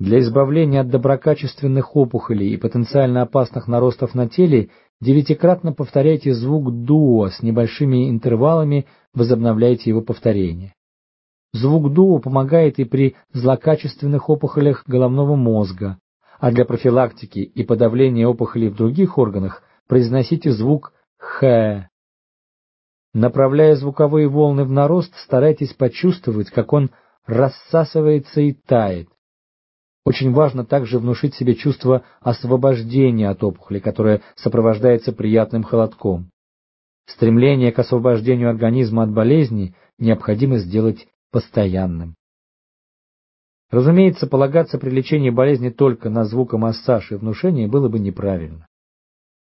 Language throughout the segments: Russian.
Для избавления от доброкачественных опухолей и потенциально опасных наростов на теле девятикратно повторяйте звук дуо с небольшими интервалами, возобновляйте его повторение. Звук дуо помогает и при злокачественных опухолях головного мозга, а для профилактики и подавления опухолей в других органах произносите звук «х». Направляя звуковые волны в нарост, старайтесь почувствовать, как он рассасывается и тает. Очень важно также внушить себе чувство освобождения от опухоли, которое сопровождается приятным холодком. Стремление к освобождению организма от болезни необходимо сделать постоянным. Разумеется, полагаться при лечении болезни только на звукомассаж и внушение было бы неправильно.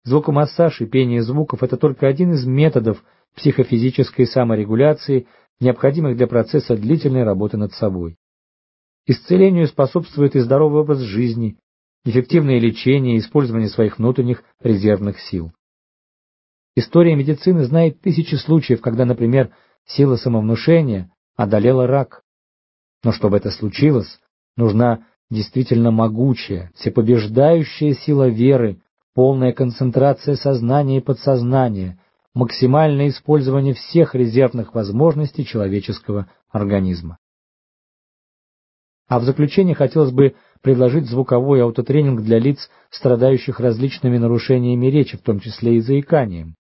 Звукомассаж и пение звуков – это только один из методов психофизической саморегуляции, необходимых для процесса длительной работы над собой. Исцелению способствует и здоровый образ жизни, эффективное лечение и использование своих внутренних резервных сил. История медицины знает тысячи случаев, когда, например, сила самовнушения одолела рак. Но чтобы это случилось, нужна действительно могучая, всепобеждающая сила веры, полная концентрация сознания и подсознания, максимальное использование всех резервных возможностей человеческого организма. А в заключение хотелось бы предложить звуковой аутотренинг для лиц, страдающих различными нарушениями речи, в том числе и заиканием.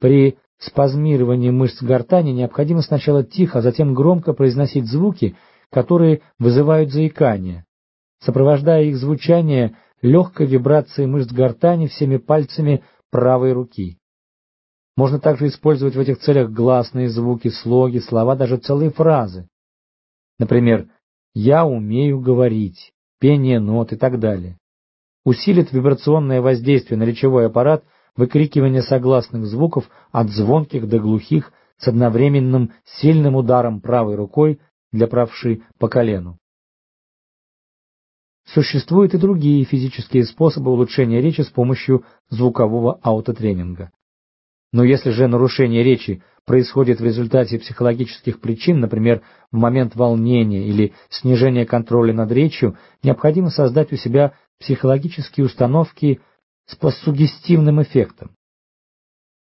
При спазмировании мышц гортани необходимо сначала тихо, а затем громко произносить звуки, которые вызывают заикание, сопровождая их звучание легкой вибрацией мышц гортани всеми пальцами правой руки. Можно также использовать в этих целях гласные звуки, слоги, слова, даже целые фразы. Например, «я умею говорить», «пение нот» и так далее. Усилит вибрационное воздействие на речевой аппарат – выкрикивание согласных звуков от звонких до глухих с одновременным сильным ударом правой рукой для правши по колену. Существуют и другие физические способы улучшения речи с помощью звукового аутотренинга. Но если же нарушение речи происходит в результате психологических причин, например, в момент волнения или снижения контроля над речью, необходимо создать у себя психологические установки с постсугестивным эффектом.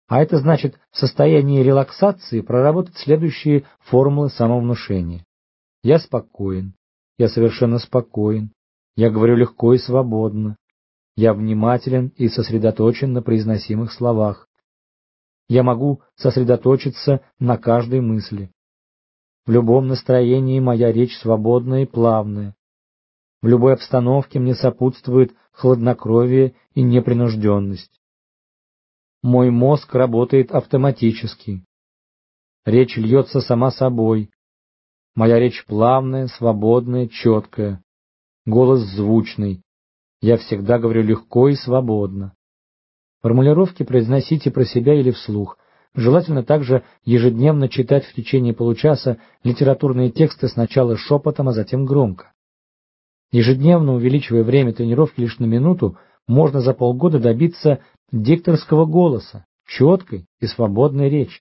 А это значит в состоянии релаксации проработать следующие формулы самовнушения. Я спокоен, я совершенно спокоен, я говорю легко и свободно, я внимателен и сосредоточен на произносимых словах. Я могу сосредоточиться на каждой мысли. В любом настроении моя речь свободная и плавная. В любой обстановке мне сопутствует хладнокровие и непринужденность. Мой мозг работает автоматически. Речь льется сама собой. Моя речь плавная, свободная, четкая. Голос звучный. Я всегда говорю легко и свободно. Формулировки произносите про себя или вслух. Желательно также ежедневно читать в течение получаса литературные тексты сначала шепотом, а затем громко. Ежедневно увеличивая время тренировки лишь на минуту, можно за полгода добиться дикторского голоса, четкой и свободной речи.